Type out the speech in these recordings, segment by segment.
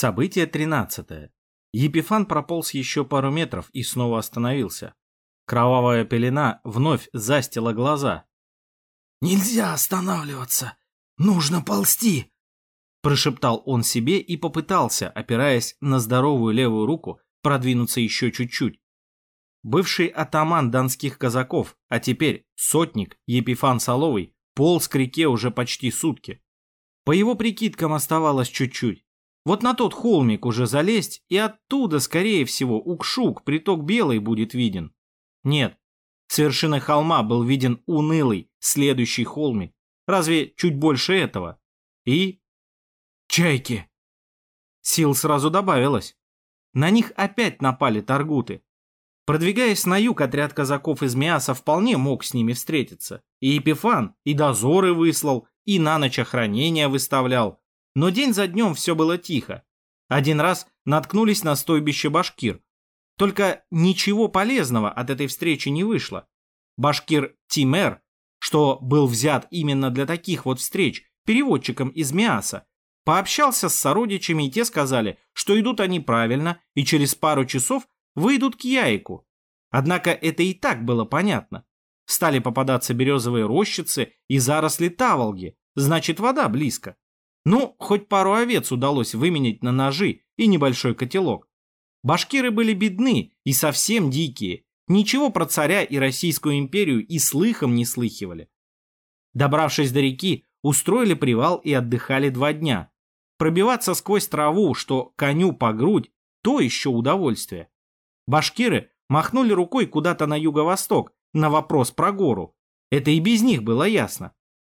Событие 13. Епифан прополз еще пару метров и снова остановился. Кровавая пелена вновь застила глаза. «Нельзя останавливаться! Нужно ползти!» Прошептал он себе и попытался, опираясь на здоровую левую руку, продвинуться еще чуть-чуть. Бывший атаман донских казаков, а теперь сотник Епифан Соловый, полз к реке уже почти сутки. По его прикидкам оставалось чуть-чуть. Вот на тот холмик уже залезть, и оттуда, скорее всего, Укшук, приток Белый, будет виден. Нет, с вершины холма был виден унылый, следующий холмик. Разве чуть больше этого? И... Чайки! Сил сразу добавилось. На них опять напали таргуты. Продвигаясь на юг, отряд казаков из Миаса вполне мог с ними встретиться. И Епифан, и дозоры выслал, и на ночь охранения выставлял. Но день за днем все было тихо. Один раз наткнулись на стойбище башкир. Только ничего полезного от этой встречи не вышло. Башкир Тимер, что был взят именно для таких вот встреч, переводчиком из Миаса, пообщался с сородичами, и те сказали, что идут они правильно, и через пару часов выйдут к Яйку. Однако это и так было понятно. Стали попадаться березовые рощицы и заросли таволги, значит вода близко. Ну, хоть пару овец удалось выменять на ножи и небольшой котелок. Башкиры были бедны и совсем дикие, ничего про царя и Российскую империю и слыхом не слыхивали. Добравшись до реки, устроили привал и отдыхали два дня. Пробиваться сквозь траву, что коню по грудь, то еще удовольствие. Башкиры махнули рукой куда-то на юго-восток, на вопрос про гору. Это и без них было ясно.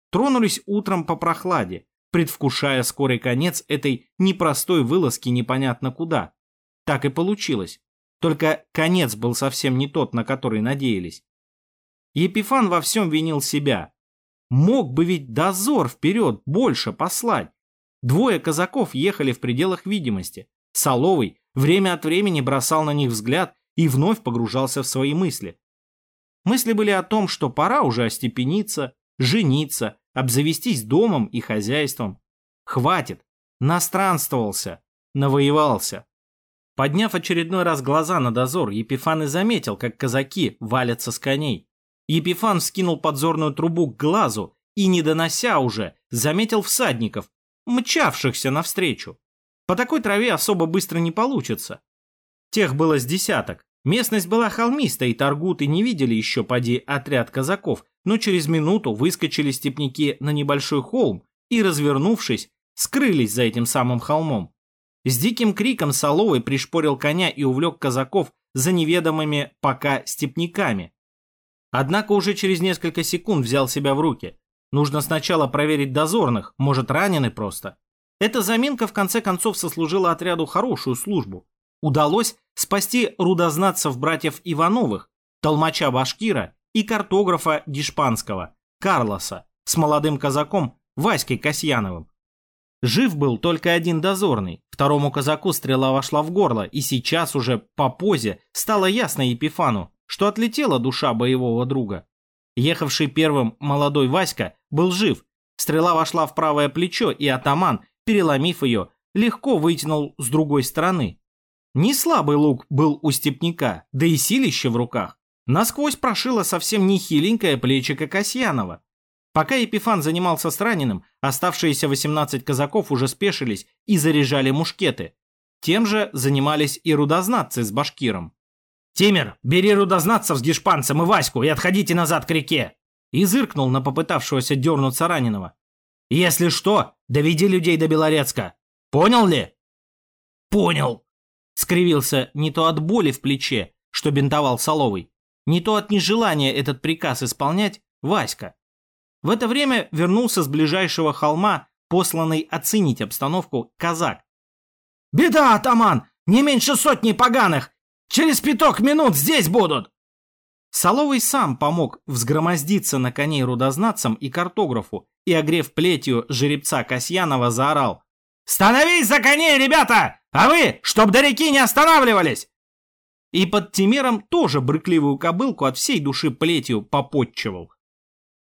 Тронулись утром по прохладе, предвкушая скорый конец этой непростой вылазки непонятно куда. Так и получилось. Только конец был совсем не тот, на который надеялись. Епифан во всем винил себя. Мог бы ведь дозор вперед больше послать. Двое казаков ехали в пределах видимости. Соловый время от времени бросал на них взгляд и вновь погружался в свои мысли. Мысли были о том, что пора уже остепениться, жениться, обзавестись домом и хозяйством. Хватит, настранствовался, навоевался. Подняв очередной раз глаза на дозор, Епифан и заметил, как казаки валятся с коней. Епифан вскинул подзорную трубу к глазу и, не донося уже, заметил всадников, мчавшихся навстречу. По такой траве особо быстро не получится. Тех было с десяток. Местность была холмистой, и торгуты не видели еще поди отряд казаков, но через минуту выскочили степняки на небольшой холм и, развернувшись, скрылись за этим самым холмом. С диким криком Соловый пришпорил коня и увлек казаков за неведомыми пока степняками. Однако уже через несколько секунд взял себя в руки. Нужно сначала проверить дозорных, может ранены просто. Эта заминка в конце концов сослужила отряду хорошую службу. Удалось спасти рудознатцев братьев Ивановых, толмача Башкира и картографа Дишпанского, Карлоса, с молодым казаком Васькой Касьяновым. Жив был только один дозорный, второму казаку стрела вошла в горло, и сейчас уже по позе стало ясно Епифану, что отлетела душа боевого друга. Ехавший первым молодой Васька был жив, стрела вошла в правое плечо, и атаман, переломив ее, легко вытянул с другой стороны. Не слабый лук был у степняка, да и силище в руках. Насквозь прошило совсем не хиленькое плечико Касьянова. Пока Епифан занимался с раненым, оставшиеся 18 казаков уже спешились и заряжали мушкеты. Тем же занимались и рудознатцы с башкиром. «Тимер, бери рудознатцев с гешпанцем и Ваську и отходите назад к реке!» И зыркнул на попытавшегося дернуться раненого. «Если что, доведи людей до Белорецка. Понял ли?» «Понял!» Скривился не то от боли в плече, что бинтовал Соловый, не то от нежелания этот приказ исполнять Васька. В это время вернулся с ближайшего холма, посланный оценить обстановку, казак. «Беда, атаман! Не меньше сотни поганых! Через пяток минут здесь будут!» Соловый сам помог взгромоздиться на коней рудознатцам и картографу и, огрев плетью жеребца Касьянова, заорал. «Становись за коней, ребята! А вы, чтоб до реки не останавливались!» И под Тимером тоже брыкливую кобылку от всей души плетью попотчевал.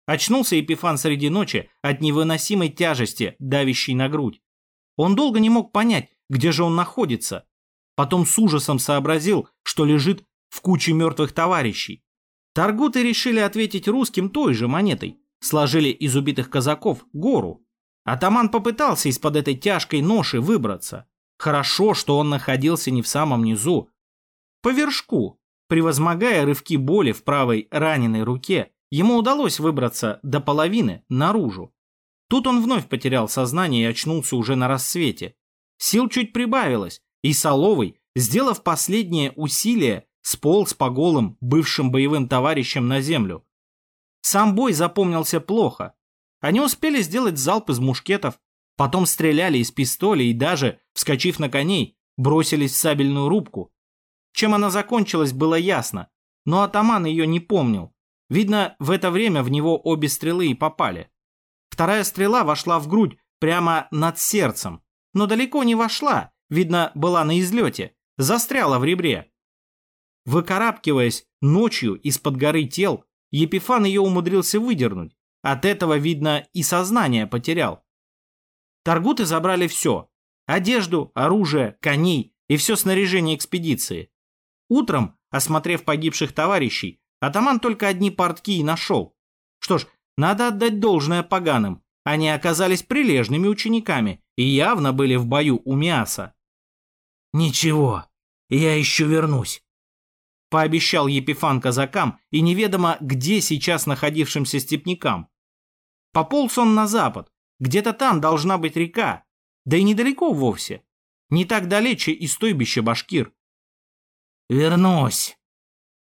Очнулся Епифан среди ночи от невыносимой тяжести, давящей на грудь. Он долго не мог понять, где же он находится. Потом с ужасом сообразил, что лежит в куче мертвых товарищей. Таргуты решили ответить русским той же монетой. Сложили из убитых казаков гору. Атаман попытался из-под этой тяжкой ноши выбраться. Хорошо, что он находился не в самом низу. По вершку, превозмогая рывки боли в правой раненой руке, ему удалось выбраться до половины наружу. Тут он вновь потерял сознание и очнулся уже на рассвете. Сил чуть прибавилось, и Соловый, сделав последнее усилие, сполз по голым бывшим боевым товарищам на землю. Сам бой запомнился плохо. Они успели сделать залп из мушкетов, потом стреляли из пистолей и даже, вскочив на коней, бросились в сабельную рубку. Чем она закончилась, было ясно, но атаман ее не помнил. Видно, в это время в него обе стрелы и попали. Вторая стрела вошла в грудь прямо над сердцем, но далеко не вошла, видно, была на излете, застряла в ребре. Выкарабкиваясь ночью из-под горы тел, Епифан ее умудрился выдернуть. От этого, видно, и сознание потерял. Таргуты забрали все. Одежду, оружие, коней и все снаряжение экспедиции. Утром, осмотрев погибших товарищей, атаман только одни портки и нашел. Что ж, надо отдать должное поганым. Они оказались прилежными учениками и явно были в бою у мяса. «Ничего, я еще вернусь», — пообещал Епифан казакам и неведомо где сейчас находившимся степнякам. Пополз он на запад, где-то там должна быть река, да и недалеко вовсе. Не так далече и стойбище башкир. «Вернусь»,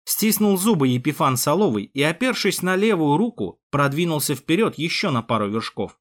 Стиснул зубы Епифан Соловый и, опершись на левую руку, продвинулся вперед еще на пару вершков.